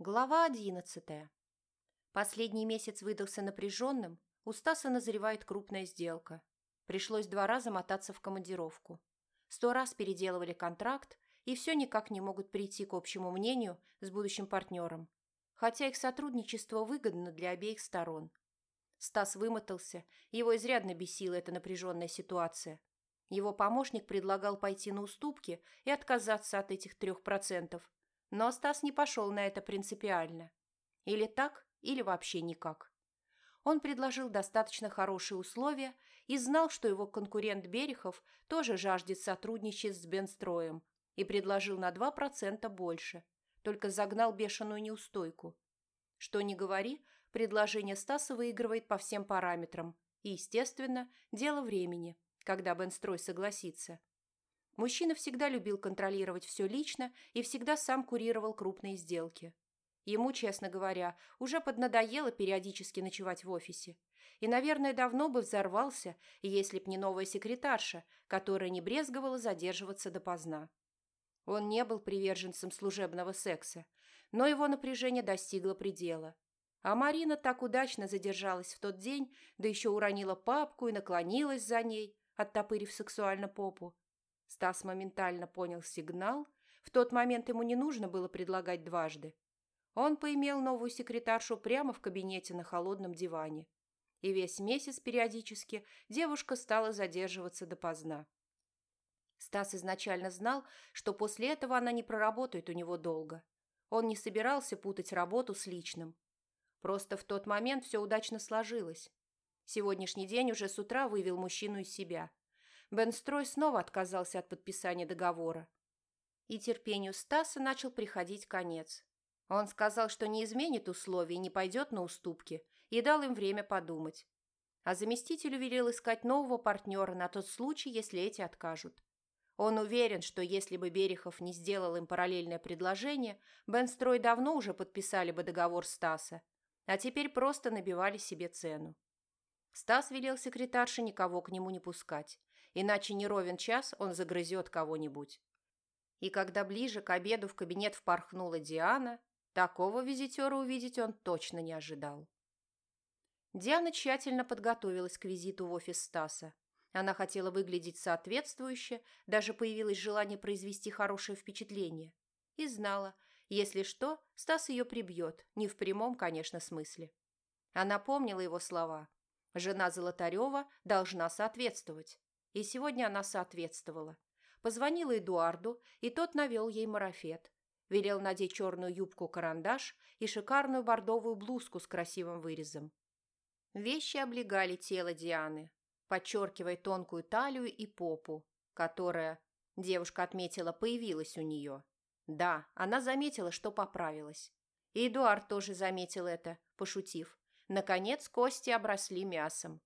Глава одиннадцатая. Последний месяц выдался напряженным, у Стаса назревает крупная сделка. Пришлось два раза мотаться в командировку. Сто раз переделывали контракт, и все никак не могут прийти к общему мнению с будущим партнером. Хотя их сотрудничество выгодно для обеих сторон. Стас вымотался, его изрядно бесила эта напряженная ситуация. Его помощник предлагал пойти на уступки и отказаться от этих трех процентов, но Стас не пошел на это принципиально. Или так, или вообще никак. Он предложил достаточно хорошие условия и знал, что его конкурент Берехов тоже жаждет сотрудничать с Бенстроем и предложил на 2% больше, только загнал бешеную неустойку. Что ни говори, предложение Стаса выигрывает по всем параметрам, и, естественно, дело времени, когда Бенстрой согласится. Мужчина всегда любил контролировать все лично и всегда сам курировал крупные сделки. Ему, честно говоря, уже поднадоело периодически ночевать в офисе. И, наверное, давно бы взорвался, если б не новая секретарша, которая не брезговала задерживаться допоздна. Он не был приверженцем служебного секса, но его напряжение достигло предела. А Марина так удачно задержалась в тот день, да еще уронила папку и наклонилась за ней, оттопырив сексуально попу, Стас моментально понял сигнал. В тот момент ему не нужно было предлагать дважды. Он поимел новую секретаршу прямо в кабинете на холодном диване. И весь месяц периодически девушка стала задерживаться допоздна. Стас изначально знал, что после этого она не проработает у него долго. Он не собирался путать работу с личным. Просто в тот момент все удачно сложилось. Сегодняшний день уже с утра вывел мужчину из себя – Бенстрой снова отказался от подписания договора. И терпению Стаса начал приходить конец. Он сказал, что не изменит условий и не пойдет на уступки, и дал им время подумать. А заместителю велел искать нового партнера на тот случай, если эти откажут. Он уверен, что если бы Берехов не сделал им параллельное предложение, Бенстрой давно уже подписали бы договор Стаса, а теперь просто набивали себе цену. Стас велел секретарше никого к нему не пускать, иначе не ровен час он загрызет кого-нибудь. И когда ближе к обеду в кабинет впорхнула Диана, такого визитера увидеть он точно не ожидал. Диана тщательно подготовилась к визиту в офис Стаса. Она хотела выглядеть соответствующе, даже появилось желание произвести хорошее впечатление. И знала, если что, Стас ее прибьет, не в прямом, конечно, смысле. Она помнила его слова. Жена Золотарева должна соответствовать. И сегодня она соответствовала. Позвонила Эдуарду, и тот навел ей марафет. Велел надеть черную юбку-карандаш и шикарную бордовую блузку с красивым вырезом. Вещи облегали тело Дианы, подчеркивая тонкую талию и попу, которая, девушка отметила, появилась у нее. Да, она заметила, что поправилась. И Эдуард тоже заметил это, пошутив. Наконец кости обросли мясом.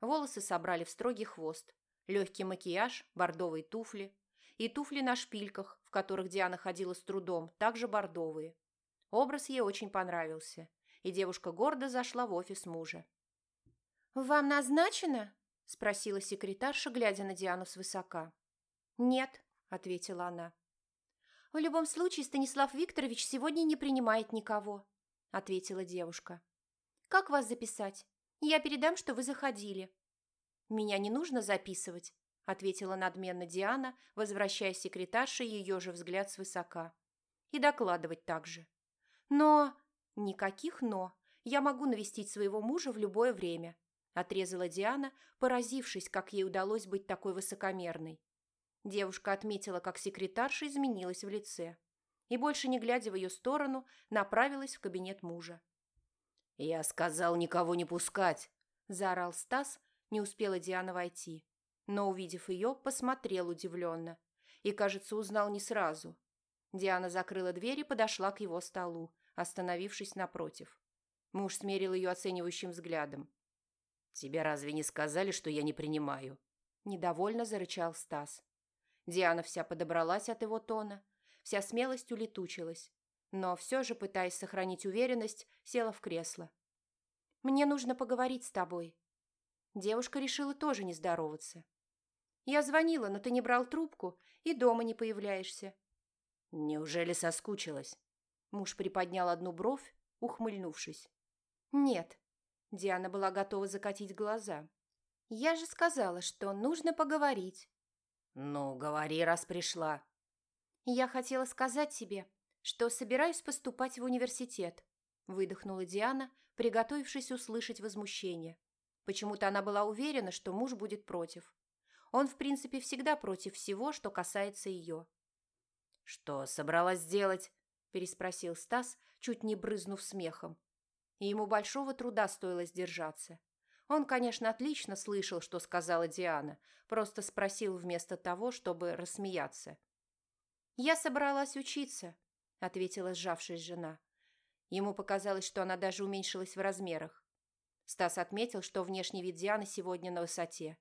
Волосы собрали в строгий хвост, Легкий макияж, бордовые туфли. И туфли на шпильках, в которых Диана ходила с трудом, также бордовые. Образ ей очень понравился, и девушка гордо зашла в офис мужа. «Вам назначено?» – спросила секретарша, глядя на Диану свысока. «Нет», – ответила она. «В любом случае Станислав Викторович сегодня не принимает никого», – ответила девушка. «Как вас записать? Я передам, что вы заходили». «Меня не нужно записывать», – ответила надменно Диана, возвращая секретарше ее же взгляд свысока. «И докладывать также». «Но...» «Никаких «но». Я могу навестить своего мужа в любое время», – отрезала Диана, поразившись, как ей удалось быть такой высокомерной. Девушка отметила, как секретарша изменилась в лице и, больше не глядя в ее сторону, направилась в кабинет мужа. «Я сказал никого не пускать!» – заорал Стас, не успела Диана войти, но, увидев ее, посмотрел удивленно и, кажется, узнал не сразу. Диана закрыла дверь и подошла к его столу, остановившись напротив. Муж смерил ее оценивающим взглядом. «Тебе разве не сказали, что я не принимаю?» Недовольно зарычал Стас. Диана вся подобралась от его тона, вся смелость улетучилась, но все же, пытаясь сохранить уверенность, села в кресло. «Мне нужно поговорить с тобой», Девушка решила тоже не здороваться. «Я звонила, но ты не брал трубку и дома не появляешься». «Неужели соскучилась?» Муж приподнял одну бровь, ухмыльнувшись. «Нет». Диана была готова закатить глаза. «Я же сказала, что нужно поговорить». «Ну, говори, раз пришла». «Я хотела сказать тебе, что собираюсь поступать в университет», выдохнула Диана, приготовившись услышать возмущение. Почему-то она была уверена, что муж будет против. Он, в принципе, всегда против всего, что касается ее. «Что собралась сделать?» – переспросил Стас, чуть не брызнув смехом. И ему большого труда стоило сдержаться. Он, конечно, отлично слышал, что сказала Диана, просто спросил вместо того, чтобы рассмеяться. «Я собралась учиться», – ответила сжавшись жена. Ему показалось, что она даже уменьшилась в размерах. Стас отметил, что внешний вид Дианы сегодня на высоте.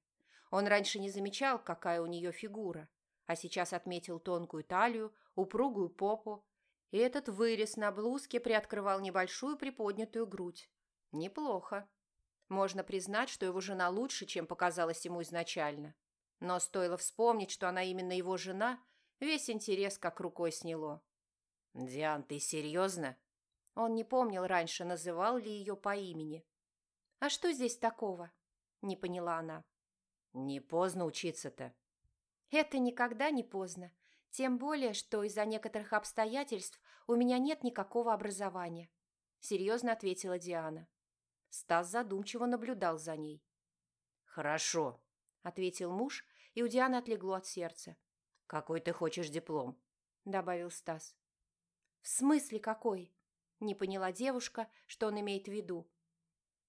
Он раньше не замечал, какая у нее фигура, а сейчас отметил тонкую талию, упругую попу, и этот вырез на блузке приоткрывал небольшую приподнятую грудь. Неплохо. Можно признать, что его жена лучше, чем показалось ему изначально. Но стоило вспомнить, что она именно его жена, весь интерес как рукой сняло. «Диан, ты серьезно?» Он не помнил раньше, называл ли ее по имени. «А что здесь такого?» – не поняла она. «Не поздно учиться-то». «Это никогда не поздно. Тем более, что из-за некоторых обстоятельств у меня нет никакого образования», – серьезно ответила Диана. Стас задумчиво наблюдал за ней. «Хорошо», – ответил муж, и у Дианы отлегло от сердца. «Какой ты хочешь диплом?» – добавил Стас. «В смысле какой?» – не поняла девушка, что он имеет в виду.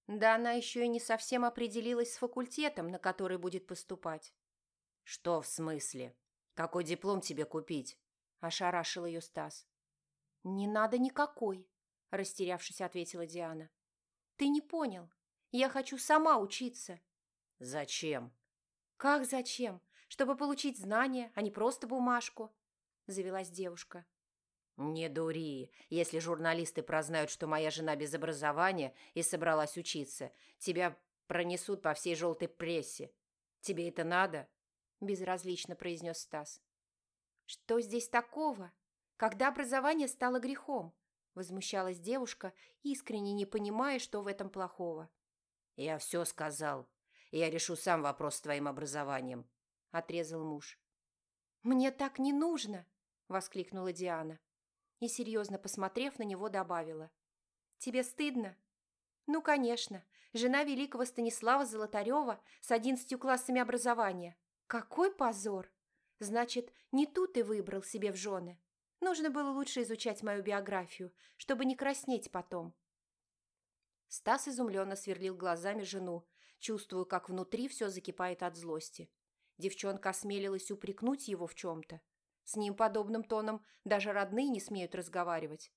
Да она еще и не совсем определилась с факультетом, на который будет поступать. «Что в смысле? Какой диплом тебе купить?» – ошарашил ее Стас. «Не надо никакой», – растерявшись, ответила Диана. «Ты не понял. Я хочу сама учиться». «Зачем?» «Как зачем? Чтобы получить знания, а не просто бумажку», – завелась девушка. «Не дури. Если журналисты прознают, что моя жена без образования и собралась учиться, тебя пронесут по всей желтой прессе. Тебе это надо?» – безразлично произнес Стас. «Что здесь такого? Когда образование стало грехом?» – возмущалась девушка, искренне не понимая, что в этом плохого. «Я все сказал. Я решу сам вопрос с твоим образованием», – отрезал муж. «Мне так не нужно!» – воскликнула Диана и, серьезно посмотрев на него, добавила. «Тебе стыдно?» «Ну, конечно. Жена великого Станислава Золотарева с одиннадцатью классами образования. Какой позор! Значит, не ту ты выбрал себе в жены. Нужно было лучше изучать мою биографию, чтобы не краснеть потом». Стас изумленно сверлил глазами жену, чувствуя, как внутри все закипает от злости. Девчонка осмелилась упрекнуть его в чем-то, с ним подобным тоном даже родные не смеют разговаривать.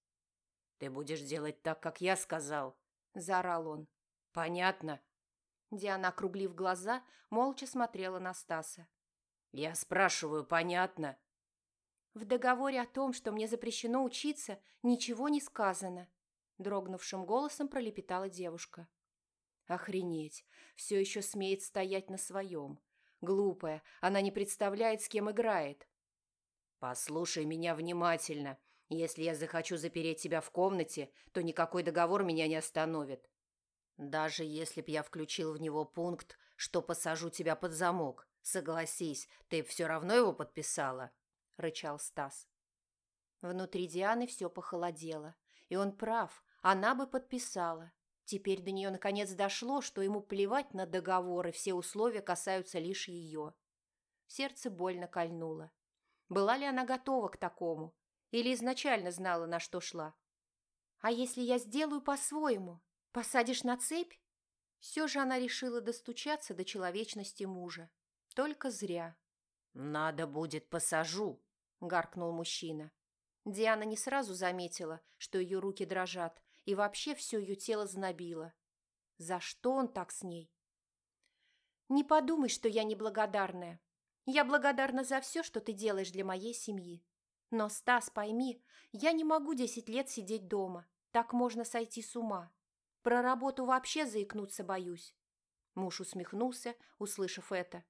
«Ты будешь делать так, как я сказал», – заорал он. «Понятно?» Диана, округлив глаза, молча смотрела на Стаса. «Я спрашиваю, понятно?» «В договоре о том, что мне запрещено учиться, ничего не сказано», – дрогнувшим голосом пролепетала девушка. «Охренеть! Все еще смеет стоять на своем. Глупая, она не представляет, с кем играет. «Послушай меня внимательно. Если я захочу запереть тебя в комнате, то никакой договор меня не остановит. Даже если б я включил в него пункт, что посажу тебя под замок, согласись, ты все равно его подписала?» – рычал Стас. Внутри Дианы все похолодело. И он прав, она бы подписала. Теперь до нее наконец дошло, что ему плевать на договоры, все условия касаются лишь ее. Сердце больно кольнуло. Была ли она готова к такому? Или изначально знала, на что шла? «А если я сделаю по-своему? Посадишь на цепь?» Все же она решила достучаться до человечности мужа. Только зря. «Надо будет посажу», — гаркнул мужчина. Диана не сразу заметила, что ее руки дрожат, и вообще все ее тело знобило. За что он так с ней? «Не подумай, что я неблагодарная. Я благодарна за все, что ты делаешь для моей семьи. Но, Стас, пойми, я не могу десять лет сидеть дома. Так можно сойти с ума. Про работу вообще заикнуться боюсь. Муж усмехнулся, услышав это.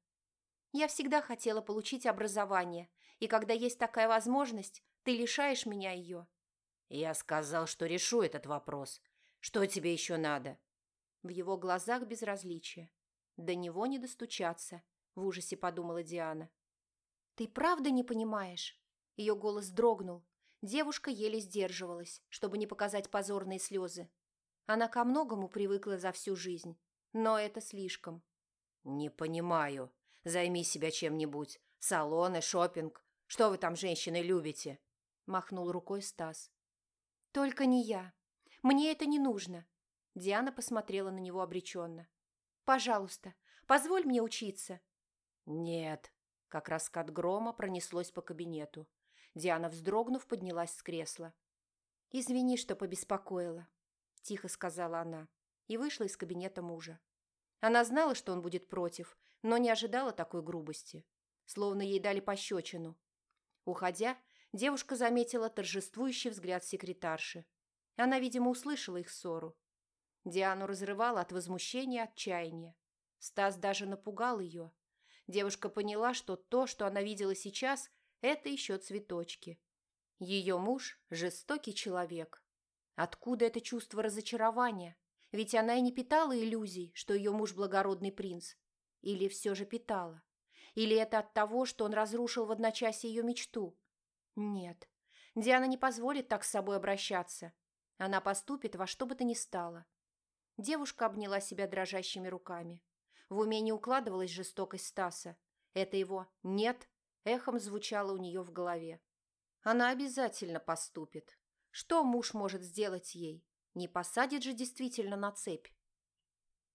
Я всегда хотела получить образование, и когда есть такая возможность, ты лишаешь меня ее. «Я сказал, что решу этот вопрос. Что тебе еще надо?» В его глазах безразличие. До него не достучаться, в ужасе подумала Диана. «Ты правда не понимаешь?» Ее голос дрогнул. Девушка еле сдерживалась, чтобы не показать позорные слезы. Она ко многому привыкла за всю жизнь, но это слишком. «Не понимаю. Займи себя чем-нибудь. Салоны, шопинг. Что вы там, женщины, любите?» Махнул рукой Стас. «Только не я. Мне это не нужно». Диана посмотрела на него обреченно. «Пожалуйста, позволь мне учиться». «Нет», — как раскат грома пронеслось по кабинету. Диана, вздрогнув, поднялась с кресла. «Извини, что побеспокоила», — тихо сказала она и вышла из кабинета мужа. Она знала, что он будет против, но не ожидала такой грубости. Словно ей дали пощечину. Уходя, девушка заметила торжествующий взгляд секретарши. Она, видимо, услышала их ссору. Диану разрывала от возмущения и отчаяния. Стас даже напугал ее. Девушка поняла, что то, что она видела сейчас, это еще цветочки. Ее муж – жестокий человек. Откуда это чувство разочарования? Ведь она и не питала иллюзий, что ее муж благородный принц. Или все же питала? Или это от того, что он разрушил в одночасье ее мечту? Нет, Диана не позволит так с собой обращаться. Она поступит во что бы то ни стало. Девушка обняла себя дрожащими руками. В уме не укладывалась жестокость Стаса. Это его «нет» эхом звучало у нее в голове. Она обязательно поступит. Что муж может сделать ей? Не посадит же действительно на цепь.